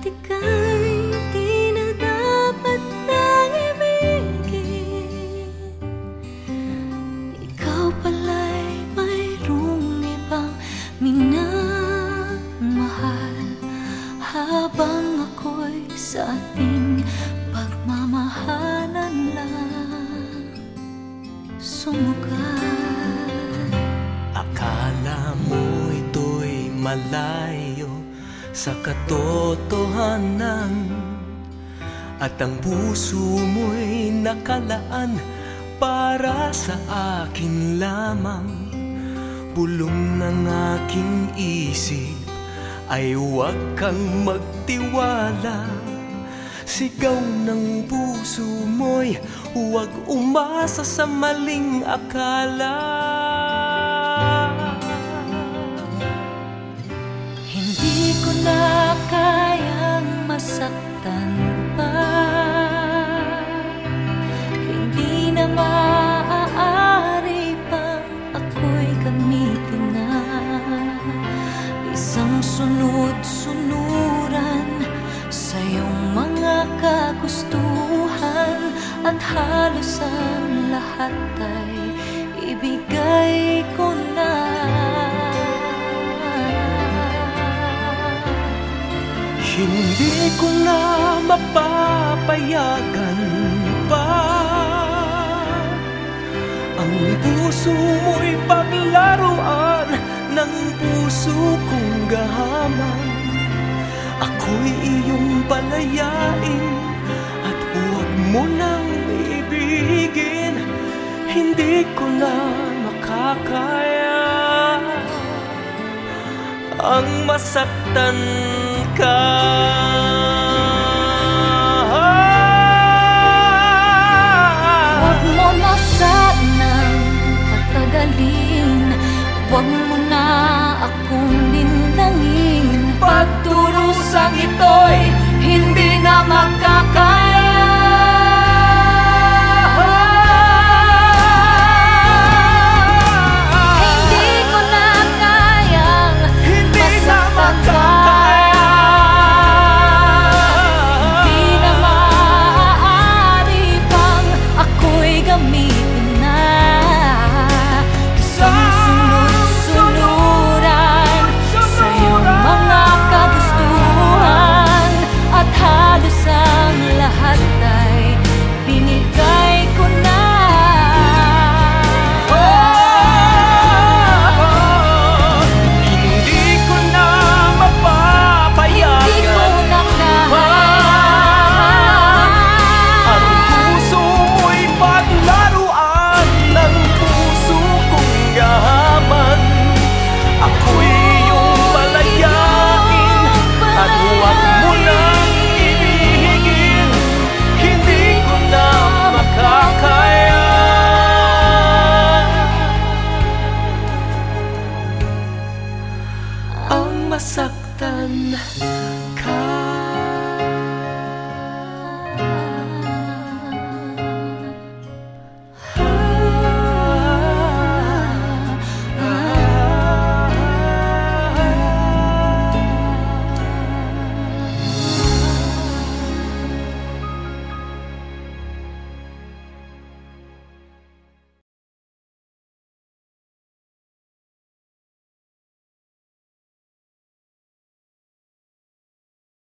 ika'y di na dapat nang ibigin Ikaw pala'y mayroong ibang minamahal. Habang ako'y sa ating pagmamahalan lang Sumugal. Akala mo ito'y malayo sa katotohanan At ang puso mo'y nakalaan para sa akin lamang. Bulong ng aking isip ay huwag kang magtiwala. Sigaw ng puso mo'y huwag umasa sa maling akala Isang sunod-sunuran sa iyong mga kagustuhan At halos ang lahat ay ibigay ko na. Hindi ko na mapapayagan pa. Ang puso mo'y paglaruan ng puso kong gahaman. Ako'y iyong palayain at huwag mo nang ibigin. Hindi ko na makakaya. Ang masaktan ka na akong nindangin Pagturusang ito'y hindi na makakaya Hindi ko na kayang Hindi na makakaya Hindi na pang ako'y gamitin masaktan. Ka